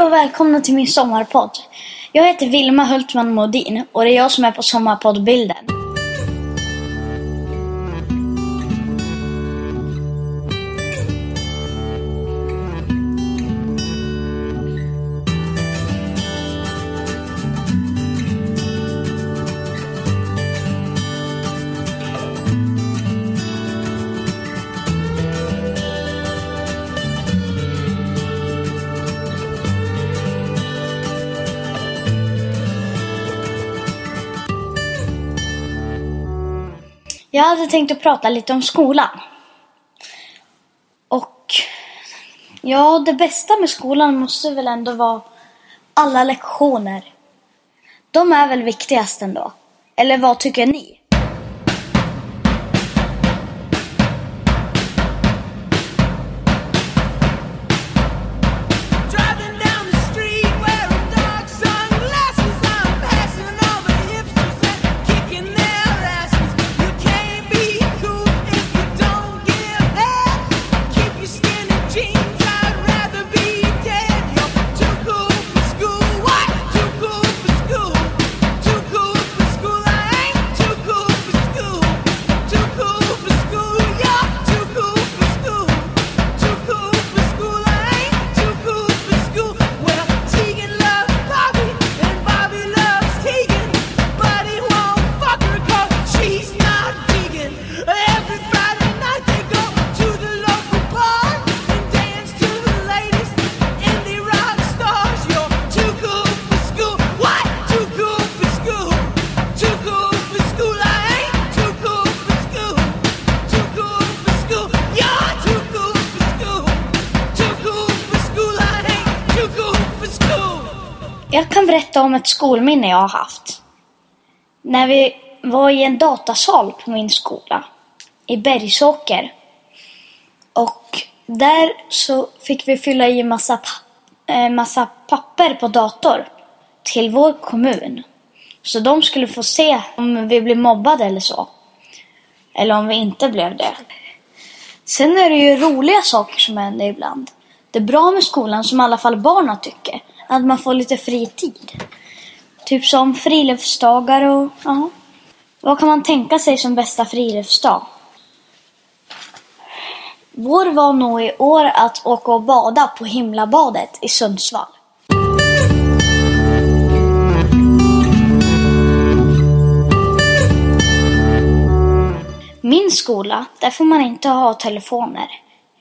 Hej och välkomna till min sommarpodd. Jag heter Vilma Hultman Modin och det är jag som är på sommarpoddbilden. Jag hade tänkt att prata lite om skolan. Och ja, det bästa med skolan måste väl ändå vara alla lektioner. De är väl viktigast ändå? Eller vad tycker ni? Berätta om ett skolminne jag har haft. När vi var i en datasal på min skola i Bergsåker. Och där så fick vi fylla i massa, pa- eh, massa papper på dator till vår kommun. Så de skulle få se om vi blev mobbade eller så. Eller om vi inte blev det. Sen är det ju roliga saker som händer ibland. Det är bra med skolan, som i alla fall barnen tycker, att man får lite fritid. Typ som friluftsdagar och ja. Vad kan man tänka sig som bästa friluftsdag? Vår var nog i år att åka och bada på Himlabadet i Sundsvall. Min skola, där får man inte ha telefoner.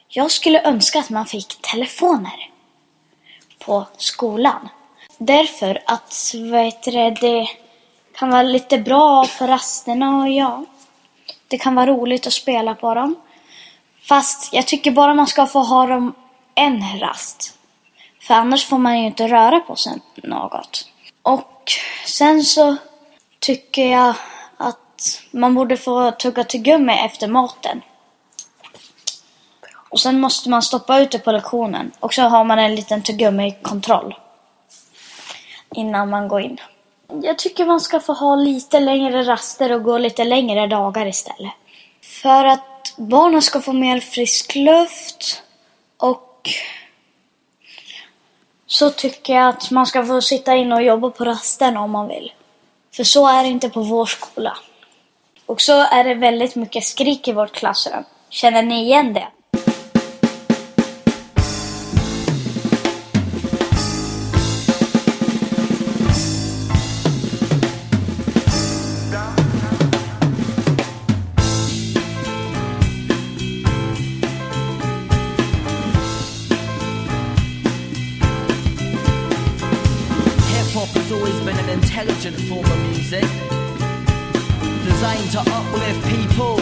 Jag skulle önska att man fick telefoner på skolan. Därför att vad heter det, det kan vara lite bra på rasterna och ja, det kan vara roligt att spela på dem. Fast jag tycker bara man ska få ha dem en rast. För annars får man ju inte röra på sig något. Och sen så tycker jag att man borde få tugga tuggummi efter maten. Och sen måste man stoppa ut det på lektionen. Och så har man en liten tuggummi-kontroll. Innan man går in. Jag tycker man ska få ha lite längre raster och gå lite längre dagar istället. För att barnen ska få mer frisk luft. Och så tycker jag att man ska få sitta in och jobba på rasterna om man vill. För så är det inte på vår skola. Och så är det väldigt mycket skrik i vårt klassrum. Känner ni igen det? Hip hop has always been an intelligent form of music, designed to uplift people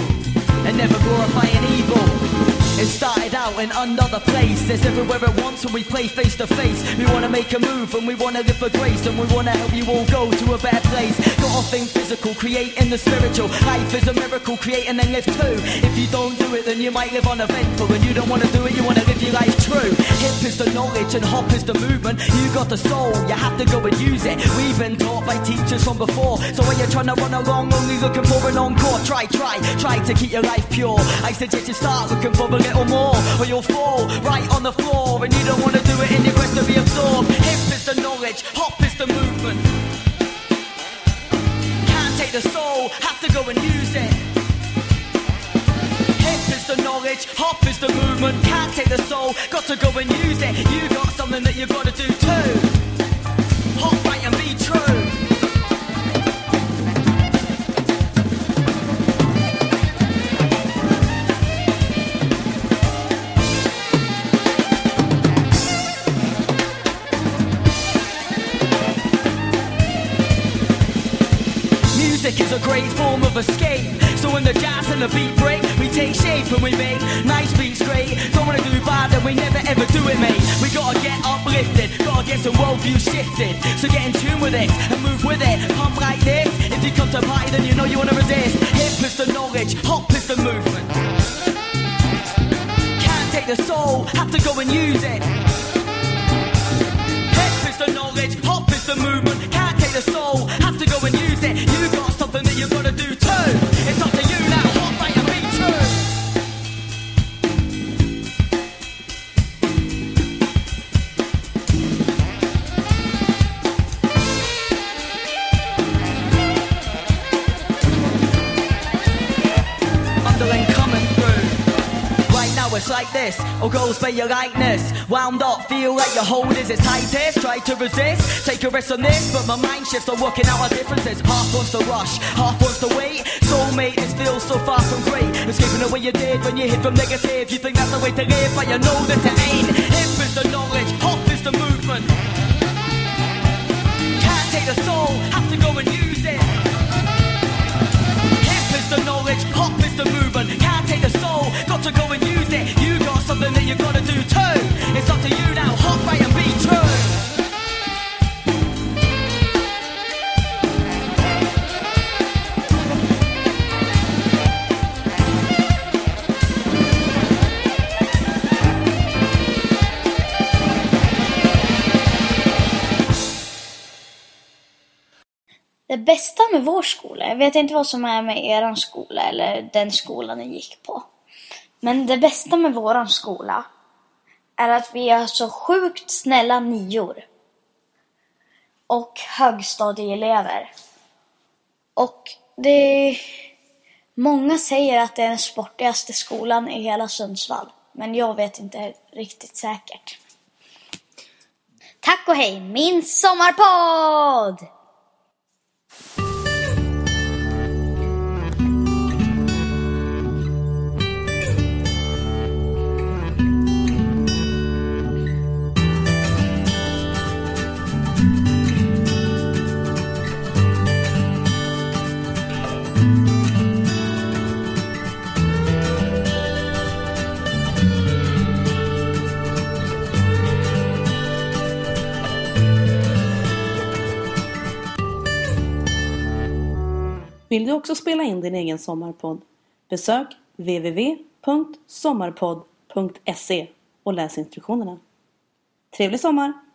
and never glorifying evil. It started out in another place. There's everywhere at once when we play face to face. We wanna make a move and we wanna live for grace and we wanna help you all go to a better place. Gotta think physical, creating the spiritual. Life is a miracle, create and then live too. If you don't do it, then you might live uneventful. And you don't wanna do it, you wanna live your life true. Hip is the knowledge and hop is the movement. You got the soul, you have to go and use it. We've been taught by teachers from before. So when you're trying to run along, only looking for an encore, try, try, try to keep your life pure. I suggest you start looking for a little more, or you'll fall right on the floor. And you don't want to do it in your quest to be absorbed. Hip is the knowledge, hop is the movement. Can't take the soul, have to go and use it. Hip is the knowledge, hop is the movement. Can't take the soul, got to go and use it. You got something that you got to do too. Is a great form of escape. So when the jazz and the beat break, we take shape and we make nice beats great. Don't wanna do bad and we never ever do it, mate. We gotta get uplifted, gotta get some worldview shifted. So get in tune with it and move with it. Pump like this. If you come to party, then you know you wanna resist. Hip is the knowledge, hop is the movement. Can't take the soul, have to go and use it. Hip is the knowledge, hop is the movement. You gotta do it's like this, or goes by your likeness. Wound up, feel like your hold is its tightest. Try to resist, take a risk on this, but my mind shifts on working out our differences. Half wants to rush, half wants to wait. Soulmate, this feels so far from great. Escaping the way you did when you hit from negative. You think that's the way to live, but you know that it ain't. Hip is the knowledge, hop is the movement. Can't take the soul, have to go and use it. Hip is the knowledge, hop is the movement. Can't take the Det bästa med vår skola, jag vet inte vad som är med er skola eller den skolan ni gick på. Men det bästa med våran skola är att vi har så sjukt snälla nior. Och högstadieelever. Och det... Många säger att det är den sportigaste skolan i hela Sundsvall. Men jag vet inte riktigt säkert. Tack och hej, min sommarpodd! Vill du också spela in din egen sommarpodd? Besök www.sommarpodd.se och läs instruktionerna. Trevlig sommar!